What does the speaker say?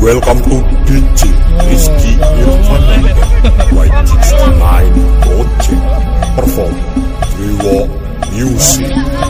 Welcome to DJ Rizky Irfan and Y69 Project. Perform Rewa Music.